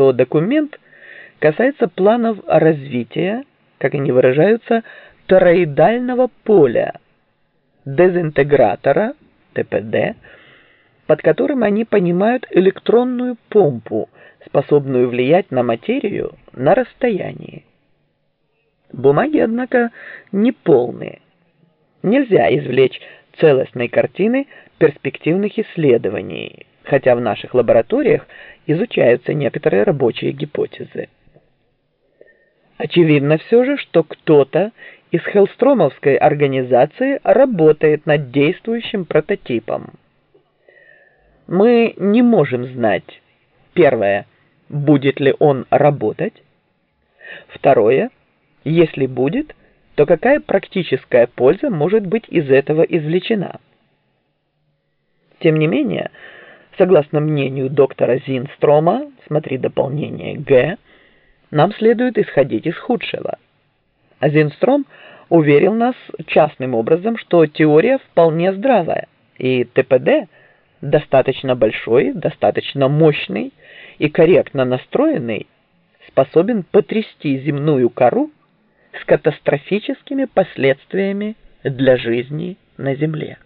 что документ касается планов развития, как они выражаются, тороидального поля, дезинтегратора, ТПД, под которым они понимают электронную помпу, способную влиять на материю на расстоянии. Бумаги, однако, не полные. Нельзя извлечь целостной картины перспективных исследований, хотя в наших лабораториях изучаются некоторые рабочие гипотезы. Очевидно все же, что кто-то из Хелстромовской организации работает над действующим прототипом. Мы не можем знать, первое, будет ли он работать, второе, если будет, то какая практическая польза может быть из этого извлечена? Тем не менее, согласно мнению доктора Зинстрома, смотри дополнение Г, нам следует исходить из худшего. А Зинстром уверил нас частным образом, что теория вполне здравая, и ТПД достаточно большой, достаточно мощный и корректно настроенный способен потрясти земную кору с катастрофическими последствиями для жизни на Земле.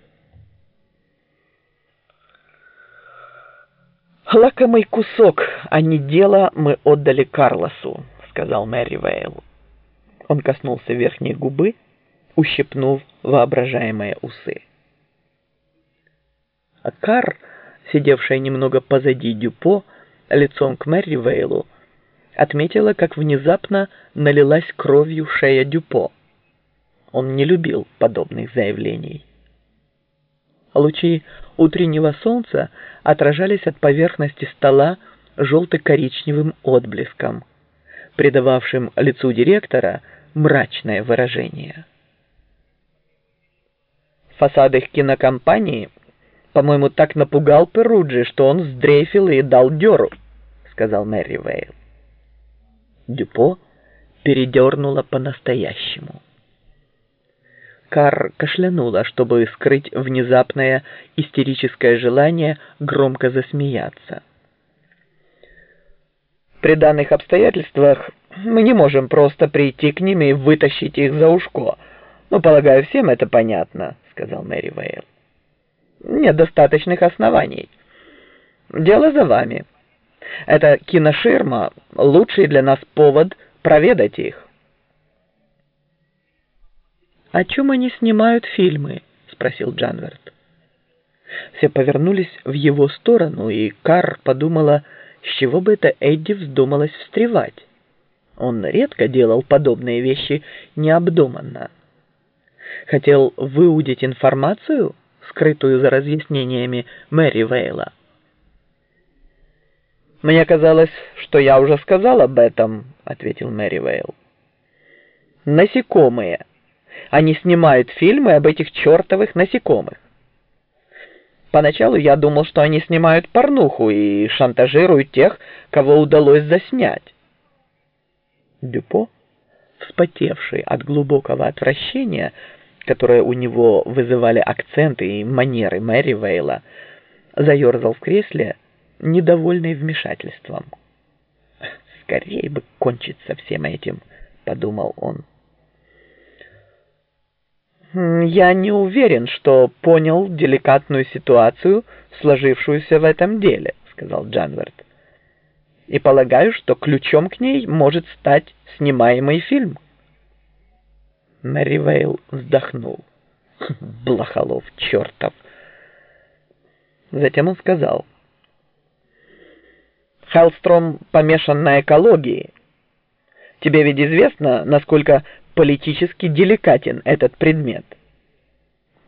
«Лакомый кусок, а не дело мы отдали Карлосу», — сказал Мэри Вейл. Он коснулся верхней губы, ущипнув воображаемые усы. А Кар, сидевшая немного позади Дюпо, лицом к Мэри Вейлу, отметила, как внезапно налилась кровью шея Дюпо. Он не любил подобных заявлений. Лучи утреннего солнца отражались от поверхности стола желто-коричневым отблеском, придававшим лицу директора мрачное выражение. Фасад их кинокомпании, по-моему, так напугал Перуджи, что он сдрейфил и дал дёру, сказал Мэри Вейл. Дюпо передернула по-настоящему. Кар кашлянула, чтобы скрыть внезапное истерическое желание громко засмеяться. При данных обстоятельствах мы не можем просто прийти к ним и вытащить их за ушко. Ну, полагаю, всем это понятно, сказал Мэри Вейл. Нет достаточных оснований. Дело за вами. Эта киноширма — лучший для нас повод проведать их. «О чем они снимают фильмы?» — спросил Джанверт. Все повернулись в его сторону, и Кар подумала, с чего бы это Эдди вздумалась встревать. Он редко делал подобные вещи необдуманно. Хотел выудить информацию, скрытую за разъяснениями Мэри Вейла. «Мне казалось, что я уже сказал об этом», — ответил Мэри Вейл. «Насекомые. Они снимают фильмы об этих чертовых насекомых. Поначалу я думал, что они снимают порнуху и шантажируют тех, кого удалось заснять». Дюпо, вспотевший от глубокого отвращения, которое у него вызывали акценты и манеры Мэри Вейла, заерзал в кресле, недовольный вмешательством. «Скорее бы кончить со всем этим», — подумал он. «Я не уверен, что понял деликатную ситуацию, сложившуюся в этом деле», — сказал Джанверт. «И полагаю, что ключом к ней может стать снимаемый фильм». Мэри Вейл вздохнул. «Блохолов чертов!» Затем он сказал — Хеллстром помешан на экологии. Тебе ведь известно, насколько политически деликатен этот предмет.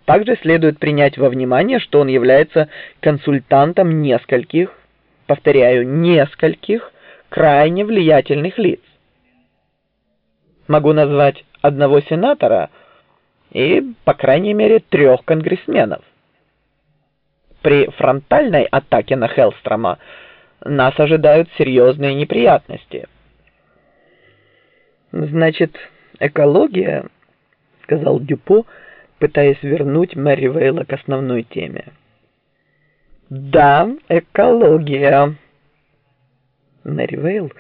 Также следует принять во внимание, что он является консультантом нескольких, повторяю, нескольких крайне влиятельных лиц. Могу назвать одного сенатора и, по крайней мере, трех конгрессменов. При фронтальной атаке на Хеллстрома нас ожидают серьезные неприятности. Значит, экология, сказал Дюпо, пытаясь вернуть Мэри Вейла к основной теме. Да, экология. Мэри Вейл